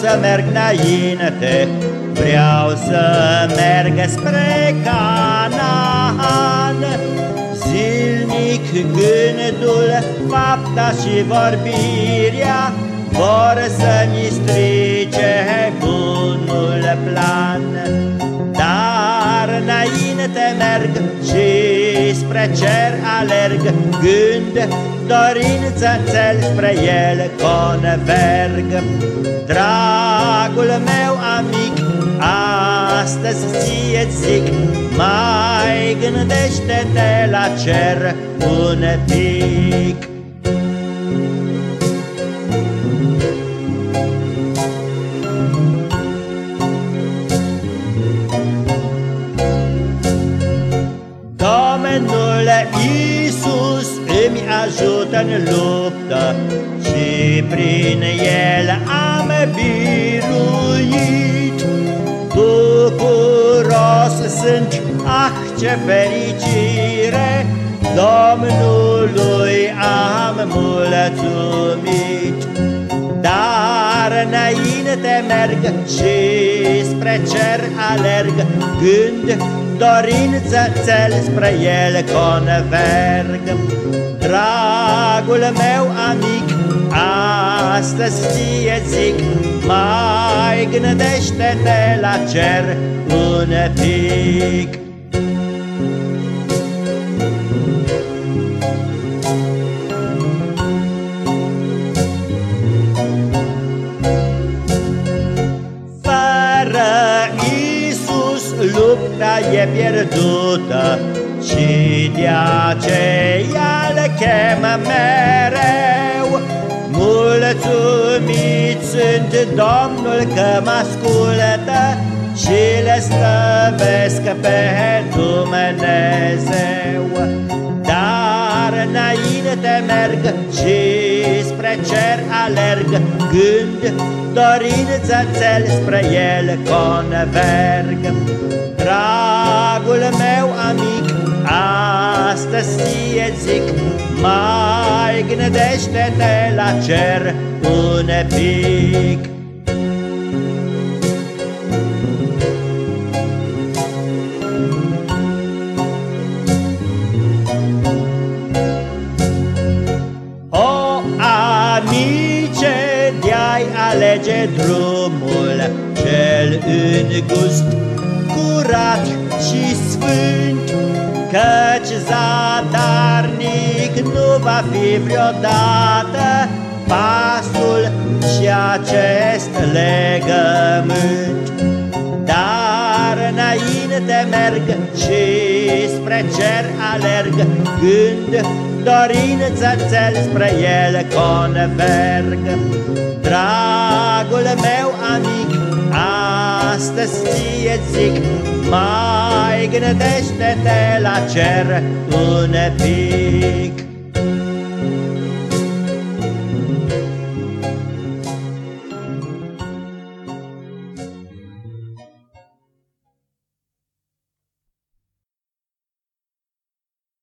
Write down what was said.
să merg înainte, vreau să merg spre Canaan. Zilnic gândul, fapta și vorbirea vor să-mi strice bunul plan. Dar înainte merg și spre cer alerg, gând, dorință țel spre el converg. Dragul meu amic, astăzi ție zic, mai gândește-te la cer un pic. Ajută în luptă Și prin El am biruit. Bucuros sunt, ah ce fericire Domnului am mulțumit. Dar înainte merg și spre cer alerg Gând dorință țel spre el converg. Dragul meu amic, astăzi ție zic, mai gândește-te la cer un pic. Lupta e pierdută Și de aceea le chemă mereu. Mulțumit sunt Domnul că mă ascultă Și le slăvesc pe Dumnezeu. Dar înainte merg și spre cer alerg Gând, dorință țel spre el converg Dragul meu amic, astăzi ție zic, mai gândește-te la cer un pic. Alege drumul cel îngust curat și sfânt, Căci zadarnic nu va fi vreodată pasul și acest legământ. Dar înainte merg și spre cer alerg, Gând, dorință țel spre el converg. Dragul meu amic, astăzi ție zic, mai gândește-te la cer un pic.